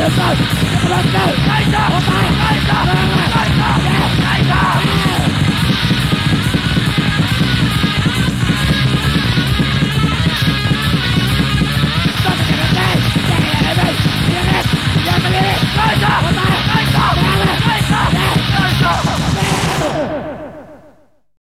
Let's go! Let's go!